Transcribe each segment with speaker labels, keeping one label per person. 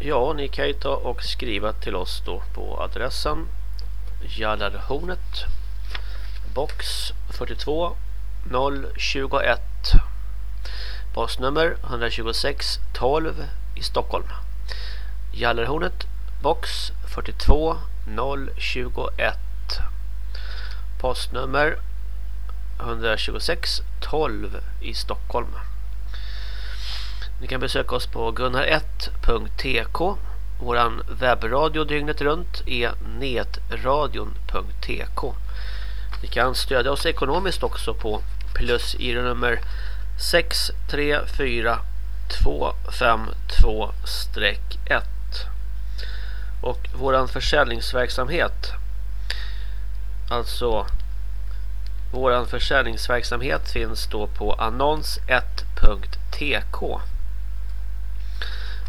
Speaker 1: Ja, ni kan ju ta och skriva till oss då på adressen Jallarhornet box 42 021 postnummer 126 12 i Stockholm. Jallarhornet box 42 021 postnummer 126 12 i Stockholm ni kan besöka oss på gunnar1.tk Våran webbradio dygnet runt är netradion.tk Ni kan stödja oss ekonomiskt också på plus i nummer 634252-1 och våran försäljningsverksamhet alltså våran försäljningsverksamhet finns då på annons1.tk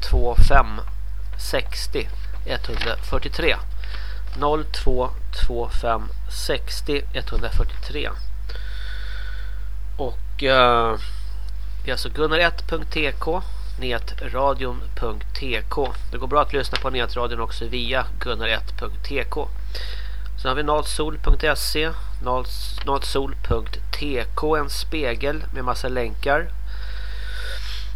Speaker 1: 025 60 143 0225 60 143 och uh, det är alltså gunnar1.tk netradion.tk Det går bra att lyssna på netradion också via gunnar1.tk Sen har vi natsol.se natsol.tk en spegel med massa länkar.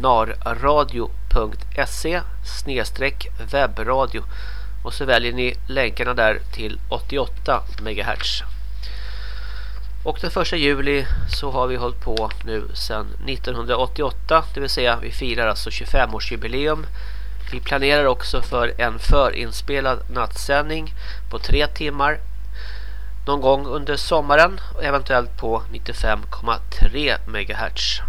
Speaker 1: narradio.se webbradio och så väljer ni länkarna där till 88 MHz. Och den första juli så har vi hållit på nu sedan 1988, det vill säga vi firar alltså 25-årsjubileum. Vi planerar också för en förinspelad nattsändning på tre timmar någon gång under sommaren och eventuellt på 95,3 MHz.